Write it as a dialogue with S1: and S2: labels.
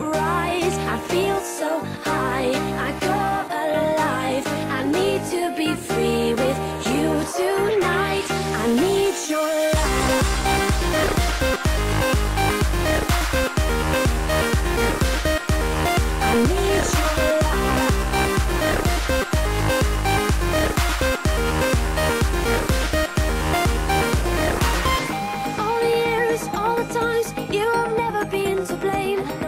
S1: rise. I feel so high. I come alive. I need to be free with you tonight. I need your love. I need your love. All the times you have never been to blame.